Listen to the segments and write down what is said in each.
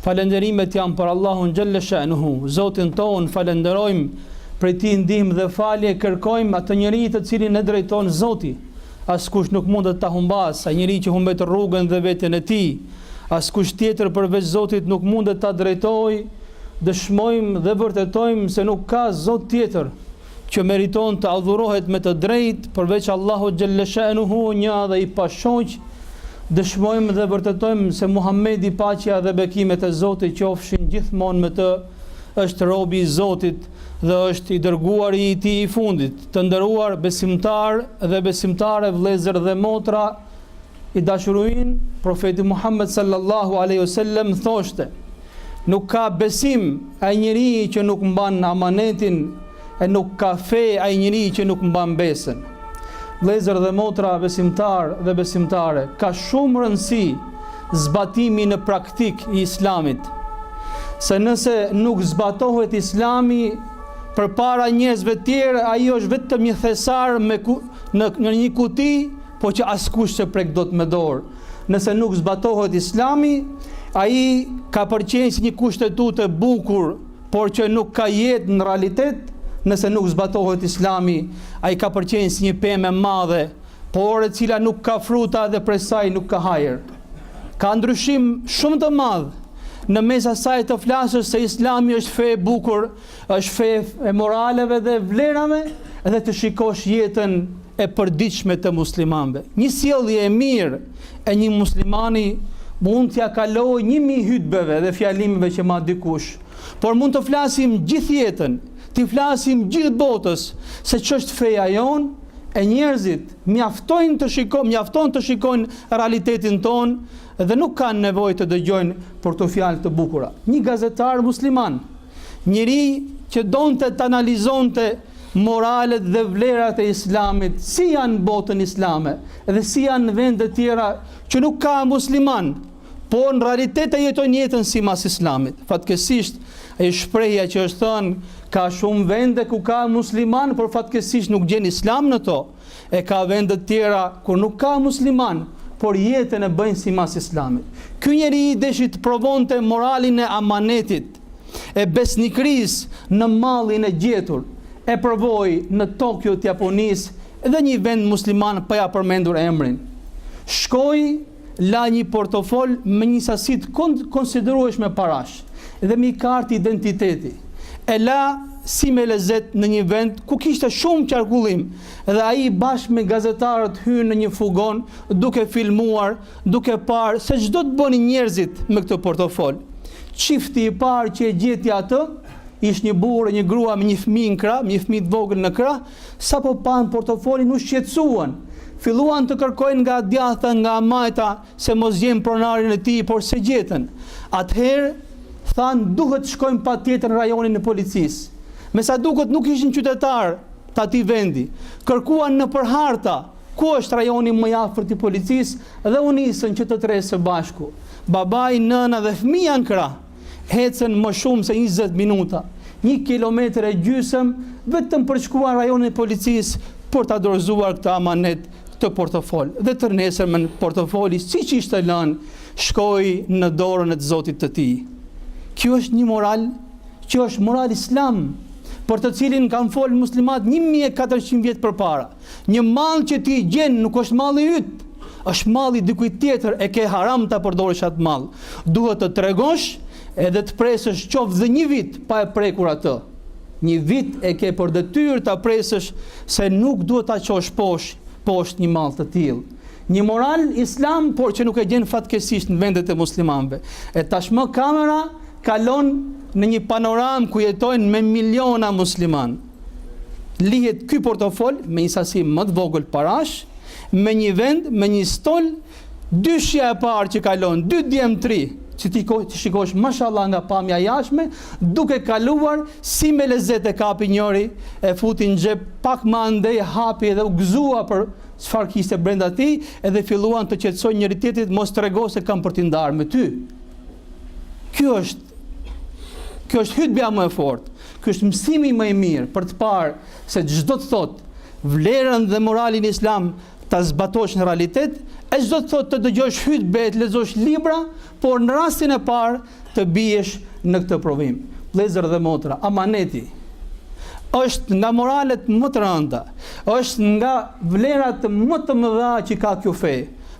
Falënderimet janë për Allahun xhelle shanuhu, Zotin tonë, falënderojmë prej tij ndihmë dhe falje kërkojmë atë njeri të cilin e drejton Zoti. Askush nuk mundet ta humbasë, ai njeri që humbet rrugën dhe veten e tij. Askush tjetër përveç Zotit nuk mundet ta drejtojë. Dëshmojmë dhe vërtetojmë se nuk ka Zot tjetër. që meriton të adhurohet me të drejtë përveç Allahut xhelle shanuhu një dhe i pashoq dëshmojmë dhe vërtetojmë se Muhamedi paqja dhe bekimet e Zotit qofshin gjithmonë me të është robi i Zotit dhe është i dërguari i tij i fundit të nderuar besimtarë dhe besimtare vëllezër dhe motra I dashuri ynë Profeti Muhammed sallallahu alaihi wasallam thoshte: Nuk ka besim ai njeri që nuk mban amanetin e nuk ka fe ai njeri që nuk mban besën. Vëllezër dhe motra besimtarë dhe besimtare, ka shumë rëndësi zbatimi në praktikë i Islamit. Se nëse nuk zbatohet Islami përpara njerëzve të tjerë, ai është vetëm një thesar me ku, në, në një kuti Po që askush s'e prek dot me dorë nëse nuk zbatohet Islami, ai ka për qenë si një kushtetutë e bukur, por që nuk ka jetë në realitet, nëse nuk zbatohet Islami, ai ka për qenë si një pemë e madhe, por e cila nuk ka fruta dhe prej saj nuk ka hajër. Ka ndryshim shumë të madh në mes asaj të flasësh se Islami është fe e bukur, është fe e moraleve dhe vlerave dhe të shikosh jetën e përditshme të muslimanëve. Një sjellje e mirë e një muslimani mund t'ia kalojë 1000 hutbeve dhe fjalimeve që mban dikush, por mund të flasim gjithë jetën, t'i flasim gjithë botës se ç'është feja jonë e njerëzit mjaftojnë të shikojnë, mjafton të shikojnë realitetin tonë dhe nuk kanë nevojë të dëgjojnë për këto fjalë të bukura. Një gazetar musliman, njeri që donte të analizonte Moralet dhe vlerat e Islamit si janë në botën islame dhe si janë në vende të tjera që nuk ka muslimanë, por në realitet e jetojnë jetën simbas Islamit. Fatkeqësisht, ajo shprehja që është thënë ka shumë vende ku ka muslimanë, por fatkeqësisht nuk gjen Islam në to. E ka vende të tjera ku nuk ka muslimanë, por jetën e bëjnë simbas islamit. Ky njeri deshi të provonte moralin e amanetit, e besnikërisë në mallin e gjetur, e provoi në Tokio të Japonisë dhe një vend musliman pa ia përmendur emrin. Shkoi la një portofol me një sasi të konsiderueshme parash dhe me një kartë identiteti. E la si me lezet në një vend ku kishte shumë qarkullim dhe ai bashkë me gazetarët hynë në një fugon duke filmuar, duke parë se ç'do të bënin njerëzit me këtë portofol. Çifti i parë që e gjeti atë, ish një burrë e një grua me një fmi në krah, me një fmi të vogël në krah, Sapo panë portofolin u shqetësuan. Filluan të kërkojnë nga djathta, nga e majta, se mos gjejnë pronarin e tij, por s'e gjetën. Atëherë, thanë duhet të shkojmë patjetër në rajonin e policisë. Me sa duket nuk ishin qytetarë të atij vendi. Kërkuan nëpër harta ku është rajoni më i afërt i policisë dhe u nisën që të tre së bashku. Babai, nëna dhe fëmija në krah. Hecën më shumë se 20 minuta, një kilometër e gjysëm, vetëm për shkuar rajonin e policisë për ta dorëzuar këtë amanet, këtë portofol. Dhe të nesërmen portofoli, siç ishte lënë, shkoi në dorën e të zotit të tij. Kjo është një moral që është moral islam, për të cilin kanë folë muslimant 1400 vjet përpara. Një mall që ti gjen nuk është malli yt, është malli i dikujt tjetër e ke haram ta përdorësh atë mall. Duhet të tregosh edhe të presësh qoftë dhe një vit pa e prekur atë. Një vit e ke për detyrë ta presësh se nuk duhet ta çosh poshtë poshtë një mall të tillë. Një moral islam, por që nuk e gjen fatkeqësisht në vendet e muslimanëve. E tashmë kamera kalon në një panoramë ku jetojnë me miliona muslimanë. lihet ky portofol me një sasi më të vogël parash, me një vend, me një stol, dyshja e parë që kalon, dy djem të ri, që ti ko, t'i shikosh mashallah nga pamja e jashme, duke kaluar si me lezet e kapi njëri, e futi në xhep pak m'andej hapi edhe u gëzua për çfarë kishte brenda tij, edhe filluan të qetësojnë njëri-tjetrin, mos trego se kam për t'i ndarë me ty. Kjo është, kjo është hytbja më e fortë. Ky është mësimi më i mirë për të parë se ç'do të thotë vlerën dhe moralin islam ta zbatosh në realitet, e ç'do të thotë të dëgjosh hytbe e të lexosh libra, por në rastin e parë të biesh në këtë provim. Vlezër dhe motra, amaneti është nga moralet më të rënda, është nga vlerat më të mëdha që ka kjo fe,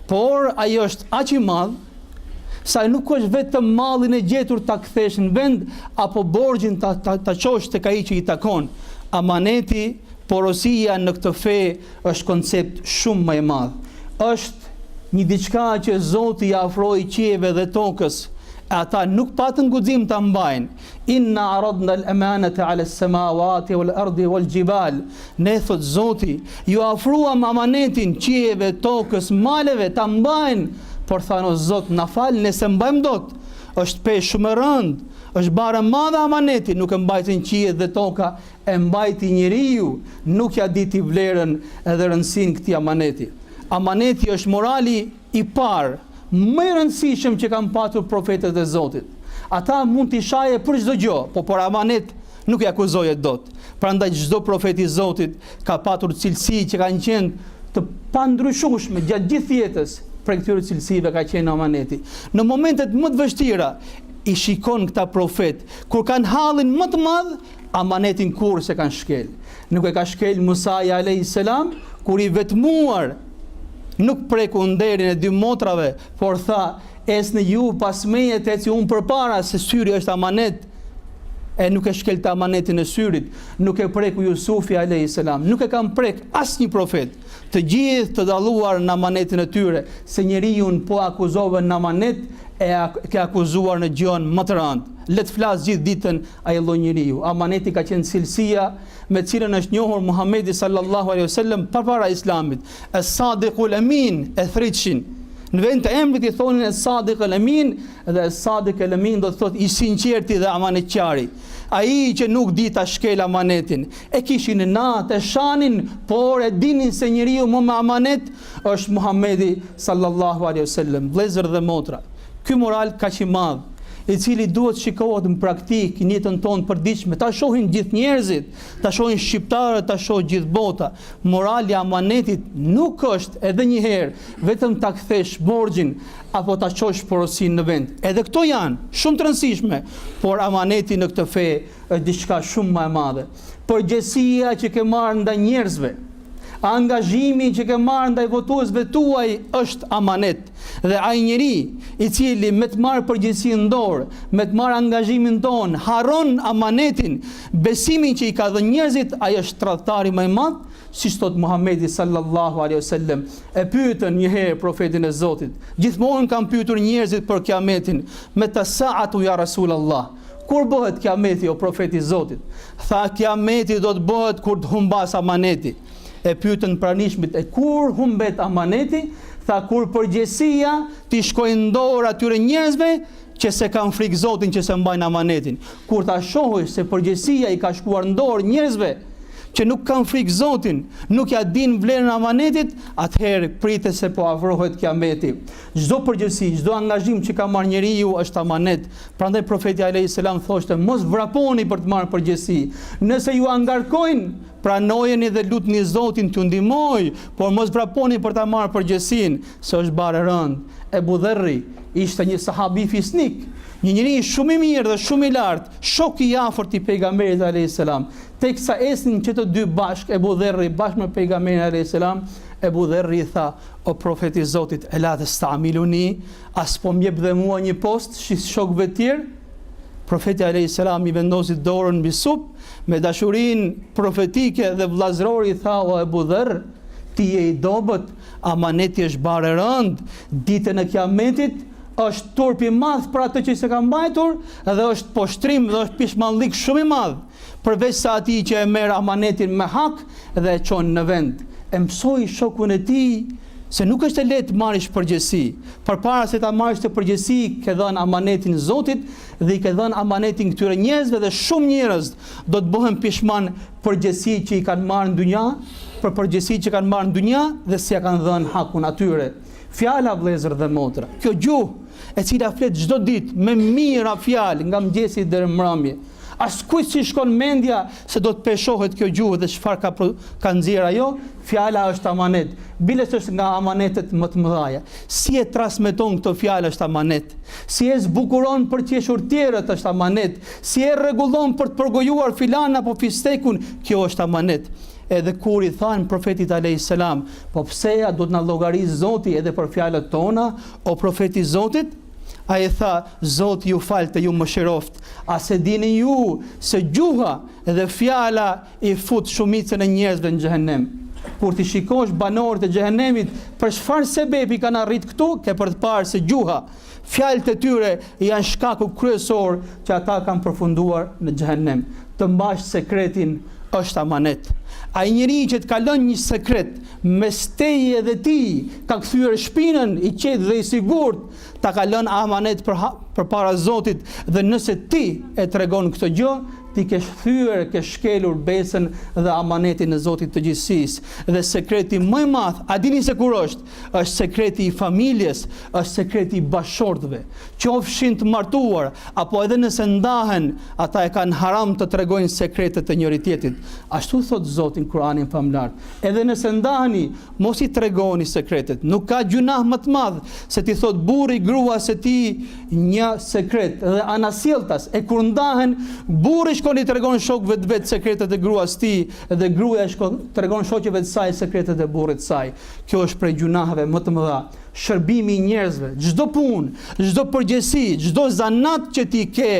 por ai është aq i madh Sa nuk është vetëm mallin e gjetur ta kthesh në vend apo borxhin ta ta, ta çosh tek ai që i takon. Amaneti, porosia në këtë fe është koncept shumë më i madh. Është një diçka që Zoti ia afroi qiejve dhe tokës, e ata nuk patën guxim ta mbajnë. Inna aradna al amanata ala samawati wal ardi wal jibal Ne thotë Zoti ua afruam amanetin qiejve tokës maleve ta mbajnë por thanë o Zot na fal ne s'e mbajmë dot është peshë shumë e rëndë është barrë e madhe amaneti nuk e mbajtën qiejt dhe toka e mbajti njeriu nuk ia diti vlerën edhe rëndësinë këtij amaneti amaneti është morali i parë, më i rëndësishëm që kanë patur profetët e Zotit. Ata mund t'i shaje për çdo gjë, po për amanet nuk i akuzoje dot. Prandaj çdo profet i Zotit ka patur cilësi që kanë qenë të pandryshueshme gjatë gjithë jetës. Prej këtyre cilësive ka qenë amaneti. Në momentet më të vështira i shikon këta profetë, kur kanë hallin më të madh, amanetin kurrë s'e kanë shkel. Nuk e ka shkel Musaja alejhi selam kur i vetmuar, Nuk preku nderin e dy motrave, por tha, Ecni ju pas meje të eci unë përpara, se syri është amanet, e nuk e shkelte amanetin e syrit, nuk e preku Jusufi alejhi selam. Nuk e kanë prek asnjë profet, të gjithë të dalluar në amanetin e tyre, se njeriun po e akuzove në amanet, e ke akuzuar në gjënë më të rëndë. Le të flasë gjithë ditën ai lloj njeriu, amaneti ka qenë cilësia, me të cilën është njohur Muhamedi sallallahu alaihi wasallam përpara Islamit, Es-Sadiqul Amin, e thërritshin. Në vend të emrit i thoshin Es-Sadiqul Amin dhe Es-Sadiqul Amin do të thotë i sinqerti dhe amanetqari. Ai që nuk di ta shkelë amanetin, e kishin inat, e shanin, por e dinin se njeriu më me amanet është Muhamedi sallallahu alaihi wasallam, vëllezër dhe motra. Ky moral kaq i madh, i cili duhet të shikohet në praktikë, në jetën tonë të përditshme, ta shohin gjithë njerëzit, ta shohin shqiptarët, ta shohë gjithë bota. Morali i amanetit nuk është edhe një herë vetëm ta kthesh borxhin apo ta çosh porosinë në vend. Edhe këto janë shumë të rëndësishme, por amaneti në këtë fe është diçka shumë më e madhe. Përgjegjësia që ke marrë ndaj njerëzve. Angazhimi që ke marrë ndaj votuesve tuaj është amanet dhe ai njeri i cili me të marrë përgjegjësinë në dorë, me të marrë angazhimin tonë, harron amanetin, besimin që i ka dhënë njerëzit, ai është tradhtari më i madh, siç thotë Muhamedi sallallahu alaihi wasallam. E pyetën një herë profetin e Zotit, gjithmonë kanë pyetur njerëzit për kiametin, meta sa'atu ya Rasulullah. Kur bëhet kiameti o profet i Zotit? Tha kiameti do të bëhet kur të humbasë amaneti. E pyetën pranishmit e kur humbet amaneti? Tha kur përgjegjësia t'i shkojë në dorë atyre njerëzve që s'e kanë frikë Zotin që s'e mbajnë amanetin. Kur ta shohësh se përgjegjësia i ka shkuar në dorë njerëzve që nuk kanë frikë Zotin, nuk ia dinë vlerën amanetit, atëherë prite se po afrohet kiameti. Çdo përgjegjësi, çdo angazhim që ka marrë njeriu është amanet. Prandaj profeti alejhi selam thoshte, mos vraponi për të marrë përgjegjësi. Nëse ju ngarkojnë, pranojeni dhe lutni Zotin t'ju ndihmojë, por mos vraponi për ta marrë përgjegjësinë, se është barrë e rëndë. Ebu Dherri ishte një sahabi fisnik, një njeri shumë i mirë dhe shumë i lartë, shok i afërt i pejgamberit alejhi selam. Teksa ecnin që të dy bashkë Ebu Dherri bashkë me pejgamberin alejhi selam, Ebu Dherri i tha: O profet i Zotit ela testa'miluni a s'po m'jep dhe mua një post si shokëve tjerë? Profeti alejhi selam i vendosi dorën mbi sup me dashurinë profetike dhe vëllazërori i tha o Ebu Dherr ti je i dobët amaneti është barrë e rëndë ditën e kiametit është turp i madh për atë që s'e ka mbajtur dhe është poshtrim dhe është pishmanllik shumë i madh Përveçse atij që e merr amanetin me hak dhe e çon në vend, e mësoi shokun e tij se nuk është e lehtë të marrësh përgjegjësi. Përpara se ta marrësh atë përgjegjësi, ke dhënë amanetin Zotit dhe i ke dhënë amanetin këtyre njerëzve dhe shumë njerëz do të bëhen pishman përgjegjësi që i kanë marrë në dynja, për përgjegjësi që kanë marrë në dynja dhe s'ia kanë dhënë hakun atyre. Fjala vëllezër dhe motra, kjo gjuhë e cila flet çdo ditë me mijëra fjalë nga mëngjesi deri në mbrëmje. Askujt s'i shkon mendja se do të peshohet kjo gjuhë dhe çfarë ka ka nxjerr ajo, fjala është amanet. Biles është nga amanetet më të mëdha. Si e transmeton këtë fjalë është amanet. Si e zbukuron për të qeshur tjerët është amanet. Si e rregullon për të përgojuar filan apo fistekun, kjo është amanet edhe kur i thanë profetit alejhi selam Po pse a do të na llogarisë Zoti edhe për fjalët tona, o profet i Zotit? Ai tha, Zoti ju faltë e ju mëshiroftë, a se dini ju se gjuha dhe fjala i fut shumicën e njerëzve në xhehenem? Kur t'i shikosh banorët e xhehenemit për çfarë sebebi kanë arrit këtu, ke për të parë se gjuha Fjalët e tyre janë shkaku kryesor që ata kanë përfunduar në xhehenem. Të mbash sekretin është amanet. Ai njeri që të ka lënë një sekret mes teje dhe tij, ka kthyer shpinën i qetë dhe i sigurt, ta ka lënë amanet për përpara Zotit dhe nëse ti e tregon këtë gjë, ti ke thyer, ke shkelur besën dhe amanetin e Zotit të gjithësisë. Dhe sekreti më i madh, a dini se kur është? është sekreti i familjes, është sekreti i bashkëshortëve. Qofshin të martuar apo edhe nëse ndahen, ata e kanë haram të tregojnë sekretet e njëri-tjetrit. Ashtu thotë Zoti në Kur'anin famëlartë. Edhe nëse ndaheni, mos i tregoni sekretet. Nuk ka gjynah më të madh se t'i thotë burri gruas së tij një sekret dhe anasjelltas. E kur ndahen, burri shkon i tregon shokëve të vet sekretet e gruas së tij dhe gruaja shkon tregon shoqeve të saj sekretet e burrit të saj. Kjo është prej gjynaheve më të mëdha. Shërbimi i njerëzve, çdo punë, çdo përgjegjësi, çdo zanat që ti ke,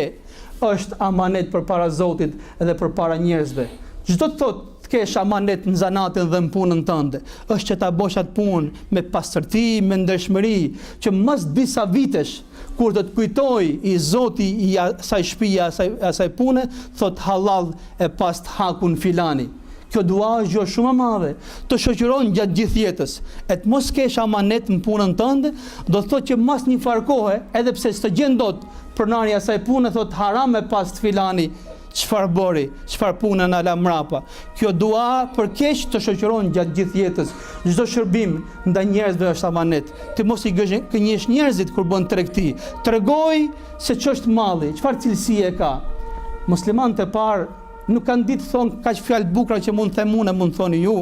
është amanet përpara Zotit dhe përpara njerëzve. Ç'do të thotë të kesh amanet në zanatin dhe në punën tënde, është që ta bësh atë punë me pastërti, me ndershmëri, që mas disa vitesh Kur do të kujtojë i zoti i asaj shpije asaj asaj pune thotë hallall e pastë hakun filani. Kjo dua është gjë shumë e madhe, të shoqëron gjatë gjithë jetës. E të mos kesh amanet në punën tënde, do të thotë që mas një farë kohe, edhe pse s'të gjen dot pronari i asaj pune thotë haram e pastë filani. Çfarë bëri, çfarë pune na la mrapa. Kjo dua për keq të shoqëron gjatë gjithë jetës. Çdo shërbim ndaj njerëzve është amanet. Të mos i gënjesh njerëzit kur bën tregti. Tregoji se ç'është malli, çfarë cilësie ka. Muslimanët e parë nuk kanë ditë të thonë kaq fjalë të bukura që mund të them unë e mund të thoni ju,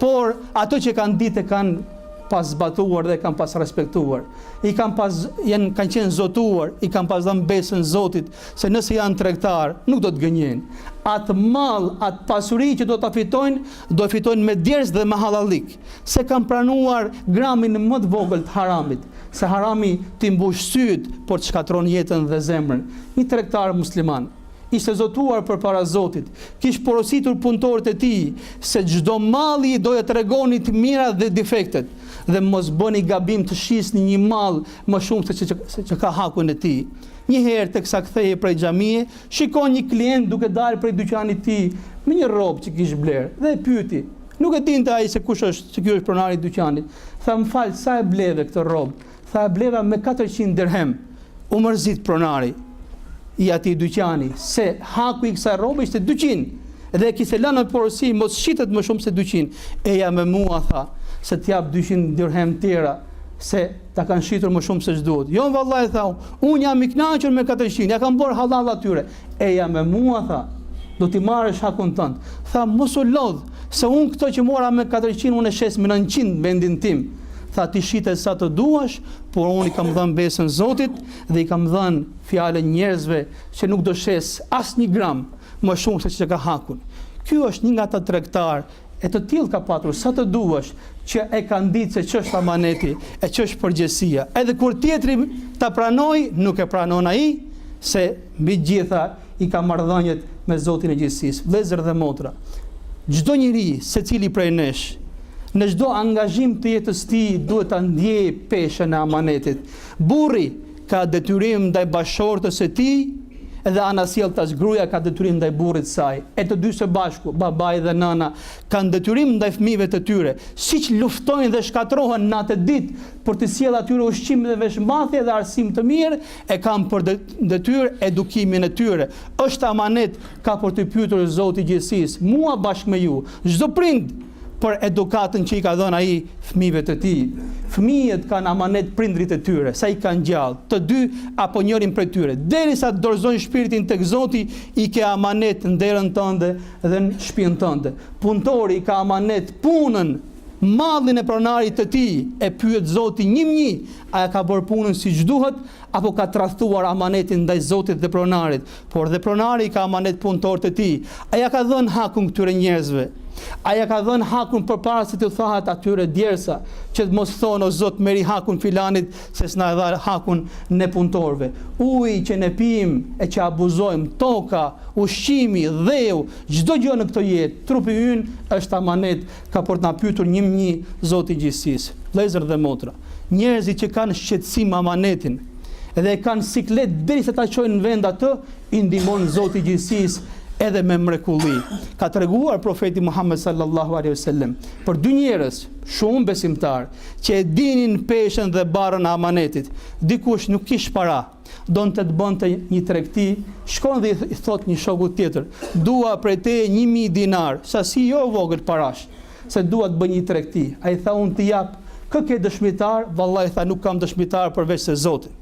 por ato që kanë ditë e kanë pas zbatuar dhe e kanë pas respektuar. I kanë pas janë kanë qenë zotuar, i kanë pas dhënë besën Zotit. Se nëse janë tregtarë, nuk do të gënjejnë. Atë mall, atë pasuri që do ta fitojnë, do e fitojnë me djersë dhe me hallallik. S'e kanë pranuar gramin më të vogël të haramit. Se harami t'i mbush sytë, por të shkatërron jetën dhe zemrën. Një tregtar musliman, ishte zotuar përpara Zotit, kish porositur punëtorët e tij, se çdo malli do ia tregoni të mirat dhe defektet, dhe mos bëni gabim të shisni një mall më shumë se ç'ka hakun e tij. Një herë teksa kthehej prej xhamie, shikon një klient duke dalë prej dyqanit të tij me një rrobë që kish blerë dhe e pyeti. Nuk e dinte ai se kush është, se ky është pronari i dyqanit. Tha, Më fal, sa e bleve këtë rrobë? Tha, E bleva me katërqind dirhem. U mërzit pronari i atij dyqani, se haku i kësaj rrobe ishte dyqind dhe e kishte lënë porosi mos shitet më shumë se dyqind. Eja me mua, tha, se të jap dyqind dirhem tjera, se Ta kanë shitur më shumë se ç'duhet. Jo vallahi tha, unë jam i kënaqur me 400, ia kam bërë hallall atyre. Eja me mua tha. Do ta marrësh hakun tënd. Tha mos u lodh, se unë këtë që mora me 400 unë e shes me 900 n'vendin tim. Tha ti shite sa të duash, por unë i kam dhënë besën Zotit dhe i kam dhënë fjalën njerëzve që nuk do shes asnjë gram më shumë se ç'ka hakun. Ky është një nga ata tregtarë E të tillë ka patur sa të duash që e kanë ditë se ç'është amaneti e ç'është përgjegjësia. Edhe kur tjetri ta pranojë, nuk e pranon ai, se mbi të gjitha i ka marrëdhëniet me Zotin e Gjithësisë. Vëllezër dhe motra, çdo njeri, secili prej nesh, në çdo angazhim të jetës tij duhet ta ndjejë peshën e amanetit. Burri, ka detyrim ndaj bashkëshortes së tij dhe anasjelltas, gruaja ka detyrim ndaj burrit të saj, e të dy së bashku, babai dhe nëna, kanë detyrim ndaj fëmijëve të tyre, siç luftojnë dhe shkatërrohen natë e ditë për t'i sjellë atyre ushqim dhe veshmbathje dhe arsim të mirë, e kanë për detyrë edukimin e tyre. Është amanet, ka për t'i pyetur Zoti i gjithësisë, mua bashkë me ju, çdo prind, për edukatën që i ka dhënë ai fëmijëve të tij. Fëmijët kanë amanet prindërit e tyre, sa i kanë gjallë, të dy apo njërin prej tyre. Derisa të dorëzojnë shpirtin tek Zoti, i ke amanet në derën tënde dhe në shpinë tënde. Punëtori ka amanet punën, mallin e pronarit të tij, e pyet Zoti një më një, a ja ka bërë punën siç duhet apo ka tradhtuar amanetin ndaj Zotit dhe pronarit. Por dhe pronari i ka amanet punëtorët e tij. A ja ka dhënë hakun këtyre njerëzve? A ja ka dhënë hakun përpara se t'u thahet atyre djersa, që të mos thonë o zot merri hakun filanit se s'na e dha hakun ne punëtorëve. Uji që ne pimë e që abuzojmë, toka, ushqimi, dheu, çdo gjë në këtë jetë, trupi ynë është amanet Ka për të na pyetur një më një Zoti i Gjithësisë. Vëllezër dhe motra, njerëzit që kanë shqetësim amanetin dhe e kanë siklet derisa ta çojnë në vend atë, i ndihmon Zoti i Gjithësisë edhe me mrekulli. Ka treguar profeti Muhammed sallallahu alaihi wasallam për dy njerëz, shumë besimtarë, që e dinin peshën dhe barrën e amanetit. Dikush nuk kish para, Donte të bënte një tregti, shkon dhe i thotë një shokut tjetër, dua prej teje një mijë dinar, sasi jo e vogël parash, se dua të bëj një tregti. Ai tha unë t'i jap, kë ke dëshmitar, vallai tha nuk kam dëshmitar përveçse Zotin.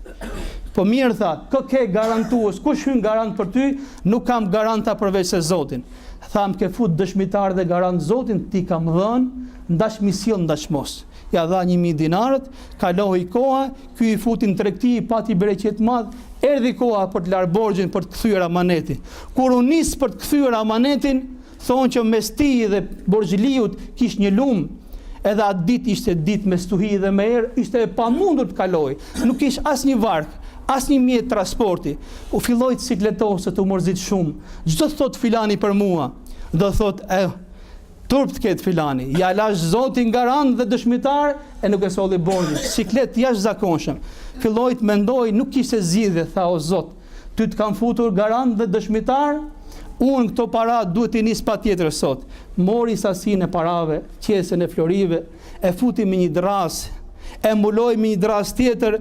Po mirë tha, kë ke garantues, kush hyn garant për ty, nuk kam garant tha përveçse Zotin. Tha më ke fut dëshmitar dhe garant Zotin, t'i kam dhënë, n'daç m'i sjell n'daç mos. Ja dha një mijë dinarët, kaloi koha, Ky i futi në tregti, pati bereqet të madh, erdhi koha për të larë borxhin për të kthyer amanetin. Kur u nis për të kthyer amanetin, thonë që mes tij dhe borxhliut kish një lum, edhe atë ditë ishte ditë me stuhi dhe me erë, ishte e pamundur të kalojë, nuk kish asnjë varkë, asnjë mjet transporti, u filloi të sikletoset, u mërzit shumë, ç'do thotë filani për mua, do thotë, eh, Turp të ketë filani, ja lashë Zotin garant dhe dëshmitar e nuk e solli borxhin. Siklet i jashtëzakonshëm. Filloi të mendojë, nuk kishte zgjidhje, tha o Zot, ty të kam futur garant dhe dëshmitar, unë këto para duhet t'i nis patjetër sot. Mori sasinë e parave, qesen e florive, e futi me një drrasë, e mbuloi me një drrasë tjetër,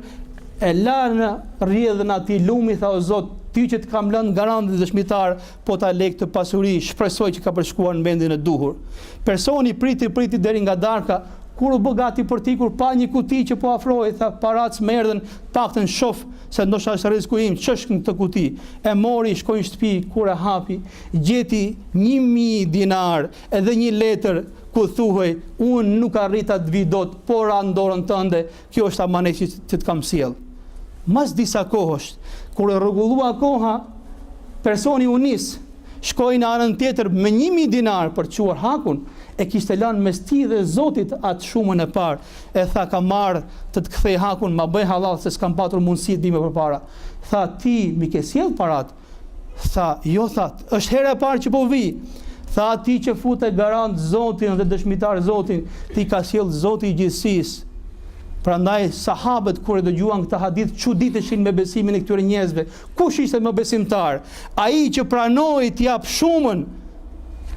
e la në rrjedhën e atij lumi, tha o Zot, ty që të kam lënë garant dhe dëshmitar, po ta lë këtë pasuri, shpresoj që ka përshkuar në vendin e duhur. Personi priti priti deri nga darka, kur u bë gati për të ikur pa një kuti që po afrohej, tha paratë s'më erdhën, të paktën shoh se ndoshta është rizku im, ç'është në këtë kuti. E mori, shkoi në shtëpi, kur e hapi, gjeti një mijë dinarë edhe një letër ku thuhej, unë nuk arrita të vij dot, por ra në dorën tënde, Ky është amaneti që të kam sjell. Mas disa kohësh, kur e rregullua koha, personi u nis, shkoi në anën tjetër me një mijë dinarë për t'i çuar hakun, e kishte lënë mes tij dhe Zotit atë shumën e parë, e tha kam ardhë të të kthej hakun, ma bëj hallall se s'kam patur mundësi të vij më përpara. Tha ti m'i ke sjellë paratë, Tha, jo tha, është hera e parë që po vij. Tha ai që fute garant Zotin dhe dëshmitar Zotin, t'i ka sjell Zoti i gjithësisë. Prandaj sahabët kur e dëgjuan këtë hadith çuditëshin me besimin e këtyre njerëzve. Kush ishte më besimtar? Ai që pranoi të jap shumën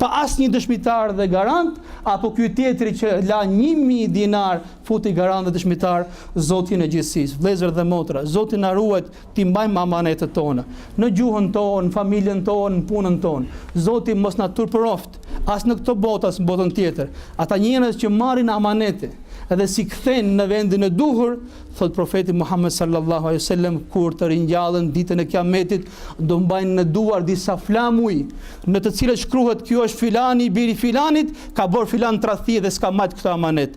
pa asnjë dëshmitar dhe garant, apo ky tjetri që la 1000 dinar futi garant dhe dëshmitar Zotin e gjithësisë. Vëllezër dhe motra, Zoti na ruajt T'i mbajmë amanetet tona, në gjuhën tonë, në familjen tonë, në punën tonë. Zoti mos na turpëroftë, as në këtë botë, as në botën tjetër. Ata njerëz që marrin amanete dhe s'i kthejnë në vendin e duhur, thotë Profeti Muhammed sallallahu alejhi ve sellem, kur të ringjallen Ditën e Kiametit, do mbajnë në duar disa flamuj, në të cilët shkruhet, Ky është filani, biri i filanit, ka bërë filan tradhti dhe s'ka majtë këtë amanet.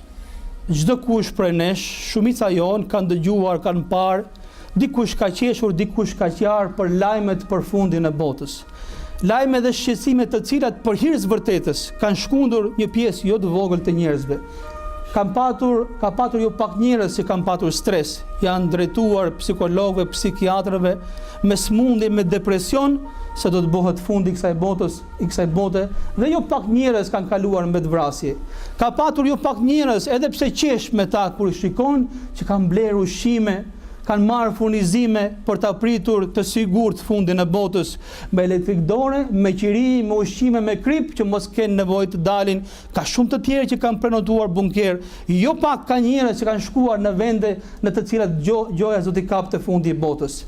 Çdo kush prej nesh, shumica jonë kanë dëgjuar, kanë parë, dikush ka qeshur, dikush ka qarë për lajmet për fundin e botës. Lajme dhe shqetësime të cilat për hir të vërtetës kanë shkundur një pjesë jo të vogël të njerëzve. Kanë patur, ka patur jo pak njerëz që kanë patur stres, janë drejtuar psikologëve, psikiatrëve me sëmundje, me depresion se do të bëhet fundi i kësaj botës. i kësaj bote dhe jo pak njerëz kanë kaluar në vetëvrasje. Ka patur jo pak njerëz edhe pse qesh me ta kur i shikon që kanë blerë ushqime, kanë marrë furnizime për ta pritur të sigurt fundin e botës, me elektrik dore, me qiri, me ushqime me kripë që mos kenë nevojë të dalin, ka shumë të tjerë që kanë prenotuar bunker, jo pak ka njerëz që kanë shkuar në vende në të cilat gjo, gjoja s'do t'i kapte fundi i botës.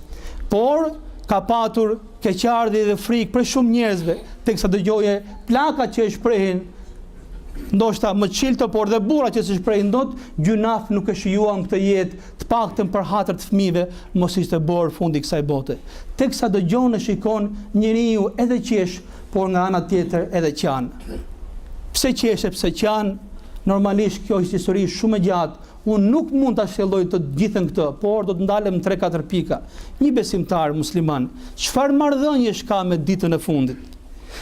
Por ka patur keqardhje dhe frikë prej shumë njerëzve, teksa dëgjoje plakat që e shprehin ndoshta më çiltër, por dhe burra që s'e shprehin dot, gjynaf nuk e shijuam këtë jetë, të paktën për hatër të fëmijëve, mos ishte bërë fundi i kësaj bote. Teksa dëgjon e shikon, njeriu edhe qesh, por nga ana tjetër edhe qan. Pse qesh e pse qan? Normalisht kjo është histori shumë e gjatë, Unë nuk mund ta shtjelloj të gjithën këtë, por do të ndalem në tre-katër pika. Një besimtar musliman, çfarë marrëdhëniesh ka me ditën e fundit?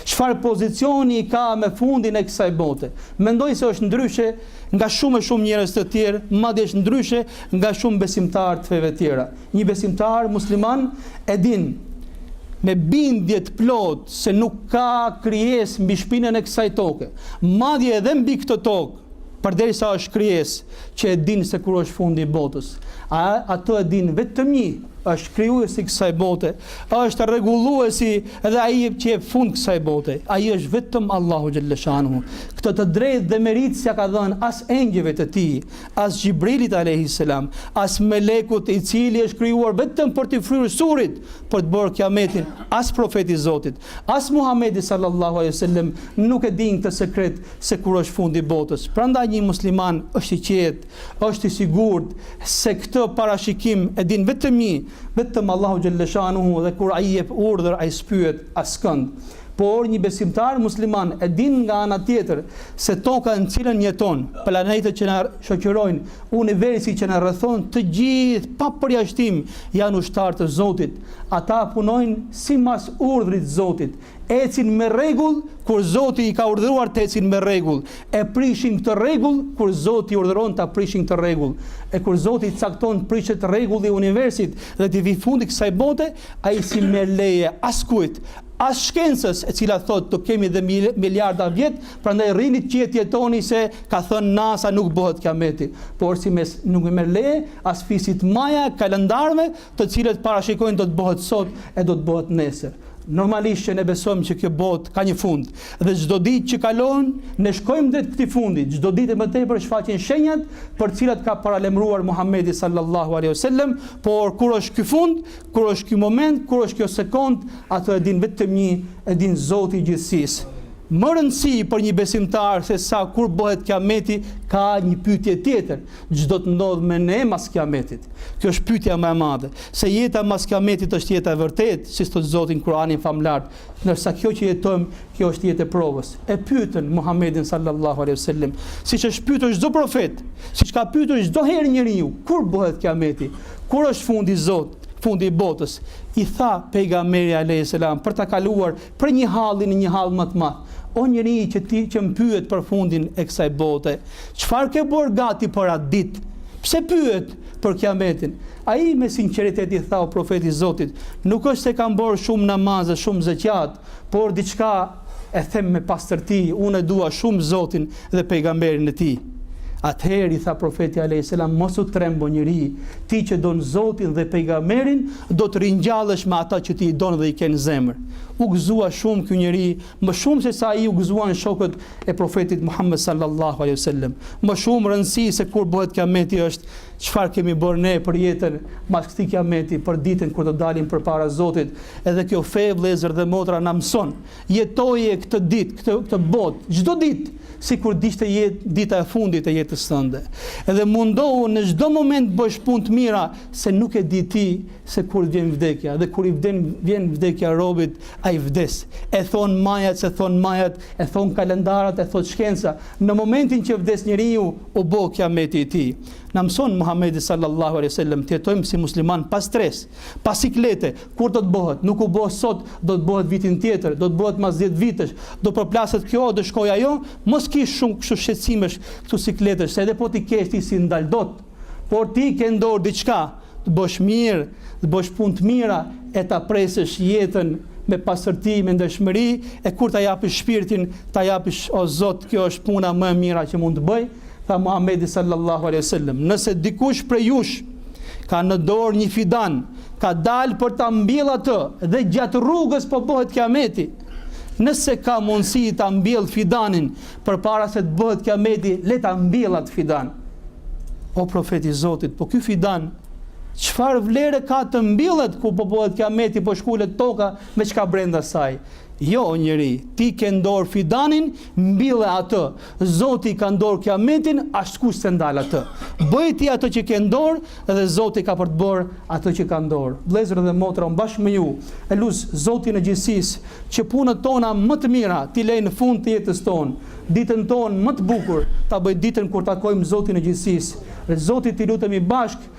Çfarë pozicioni i ka me fundin e kësaj bote? Mendoj se është ndryshe nga shumë e shumë njerëz të tjerë, madje është ndryshe nga shumë besimtarë të feve tjera. Një besimtar musliman e din me bindje të plotë se nuk ka krijesë mbi shpinën e kësaj toke, madje edhe mbi këtë tokë, Përderisa është krijesë që e din se kur është fundi i botës, a atë e din vetëm një, është krijuesi i kësaj bote, është rregulluesi dhe ai që jep fund kësaj bote, ai është vetëm Allahu xhalleshanuhu. Këtë të drejtë dhe meritë s'ia ka dhënë as engjëjve të tij, as Xhibrilit alejhi selam, as melekut i cili është krijuar vetëm për t'i fryrë surit, për të bërë kiametin, as profeti i Zotit, As Muhamedi sallallahu alejhi ve sellem nuk e din këtë sekret se kur është fundi i botës. Prandaj një musliman është i qetë, është i sigurt se këtë parashikim e din vetëm një, vetëm Allahu xhelle shanuhu dhe kur ai jep urdhër ai s'pyet askënd. Por një besimtar musliman e din nga ana tjetër se toka në cilën jeton, planetet që na shoqërojnë, universi që na rrethon, të gjithë pa përjashtim janë ushtarë të Zotit. Ata punojnë simas urdhrit të Zotit, ecin me rregull kur Zoti i ka urdhëruar të ecin me rregull, e prishin këtë rregull kur Zoti urdhëron ta prishin këtë rregull. E kur Zoti cakton të prishet rregulli i universit dhe t'i vijë fundi kësaj bote, ai s'i merr leje askujt, as shkencës e cila thotë do kemi dhe miliarda vjet, prandaj rrini të qetë jetoni se ka thënë NASA nuk bëhet kiameti. Por si mes nuk i merr leje as fisit maja kalendarëve, të cilët parashikojnë do të bëhet sot e do të bëhet nesër. Normalisht që ne besojmë që kjo botë ka një fund dhe çdo ditë që kalon ne shkojmë drejt këtij fundi, çdo ditë më tepër shfaqen shenjat për të cilat ka paralajmëruar Muhamedi sallallahu alaihi wasallam, por kur është ky fund, kur është ky moment, kur është kjo sekondë, atë e din vetëm një, e din Zoti i gjithësisë. Më rëndësi për një besimtar se sa kur bëhet kiameti ka një pyetje tjetër. Ç'do të ndodhë me ne mas Kiametit? Kjo është pyetja më e madhe. Se jeta mas Kiametit është jeta e vërtetë, siç thotë Zoti në Kur'anin famëlartë, ndërsa kjo që jetojmë, kjo është jetë e provës. E pyetën Muhamedin sallallahu alaihi wasallam, siç është pyetur çdo profet, siç ka pyetur çdo herë njeriu, kur bëhet Kiameti? Kur është fundi i Zot, fundi i botës? I tha pejgamberi alaihi salam për ta kaluar Prej një halli në një hall më të madh. O njeri që ti që më pyet për fundin e kësaj bote, çfarë ke bërë gati për atë ditë? Pse pyet për Kiametin? Ai me sinqeritet i tha, O Profet i Zotit, nuk është se kam bërë shumë namaz e shumë zeqat, por diçka e them me pastërti, unë e dua shumë Zotin dhe pejgamberin e tij. Atëherë i tha Profeti alejhi selam mos u tremb o njeri, ti që don Zotin dhe pejgamberin do të ringjallesh me ata që ti i don dhe i ke në zemër. U gëzua shumë ky njeri, më shumë se sa ai u gëzuan shokët e Profetit Muhammed sallallahu alejhi ve sellem. Më shumë rëndësi se kur bëhet kiameti është çfarë kemi bërë ne për jetën mbas këtij kiameti, për ditën kur do dalim përpara Zotit. Edhe kjo fe vëllezër dhe motra na mëson Jetoje këtë ditë, këtë, këtë botë, çdo ditë, sikur t'ishte dita e fundit e jetës tënde. Edhe mundohu në çdo moment të bësh punë të mira, se nuk e di ti se kur vjen vdekja. Dhe kur i vden, vjen vdekja robit, ai vdes. E thonë majat, s'e thonë majat, e thonë kalendarat, e thotë shkenca. Në momentin që vdes njeriu, u bo kiameti i tij. Na mëson Muhammedi sallallahu alejhi ve sellem të jetojmë si musliman pa stres, pa siklete, Kur do të bëhet? Nuk u bë sot, do të bëhet vitin tjetër, do të bëhet mas dhjetë vitesh, do përplaset kjo, do shkojë ajo, mos ki shumë kështu shqetësimesh kështu sikletesh, se edhe po t'i kesh ti s'i ndal dot. Por ti ke në dorë diçka, të bësh mirë, të bësh punë të mira e ta presësh jetën me pastërti, me ndershmëri e kur ta japësh shpirtin, ta japësh o Zot kjo është puna më e mira që mund të bëj, tha Muhamedi sallallahu alejhi ve sellem. Nëse dikush prej jush, Ka në dorë një fidan, ka dalë për ta mbjellë atë dhe gjatë rrugës po bëhet kiameti. Nëse ka mundësi ta mbjellë fidanin përpara se të bëhet kiameti, le ta mbjellë atë fidan. O profeti i Zotit, po ky fidan çfarë vlere ka të mbillet kur po bëhet kiameti, po shkulet toka me ç'ka brenda saj? Jo, o njeri, ti ke në dorë fidanin, Mbille atë, Zoti ka në dorë Kiametin, askush s'e ndal atë. Bëj ti atë që ke në dorë dhe Zoti ka për të bërë atë që ka në dorë. Vëllezër dhe motra, unë bashkë me ju e lus Zotin e gjithësisë që punët tona më të mira t'i lërë në fund të jetës tonë, ditën tonë më të bukur ta bëjë ditën kur takojmë Zotin e gjithësisë. Dhe Zotit t'i lutemi bashkë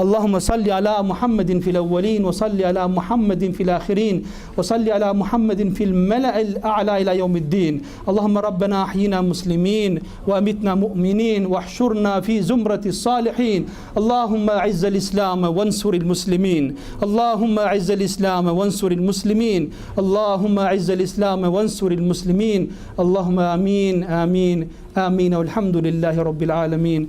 اللهم صل على محمد في الأولين وصل على محمد في الآخرين وصل على محمد في الملأ الأعلى إلى يوم الدين اللهم ربنا أحينا مسلمين وأمتنا مؤمنين واحشرنا في زمرة الصالحين اللهم أعز الإسلام وانصر المسلمين اللهم أعز الإسلام وانصر المسلمين اللهم أعز الإسلام وانصر المسلمين اللهم آمين آمين آمين والحمد لله رب العالمين